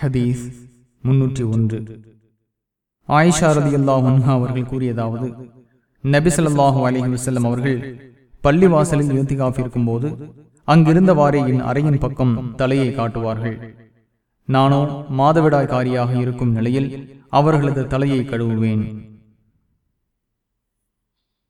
ஹதீஸ் முன்னூற்றி ஒன்று. ஆயிஷா ரதி அல்லாஹ் அவர்கள் கூறியதாவது நபிசல்லாஹூ அலஹி வசல்லம் அவர்கள் பள்ளிவாசலில் இறுதிகாஃப் இருக்கும்போது அங்கிருந்தவாறே என் அறையின் பக்கம் தலையை காட்டுவார்கள். நானோ மாதவிடாய்காரியாக இருக்கும் நிலையில் அவர்களது தலையை கழுவுவேன்.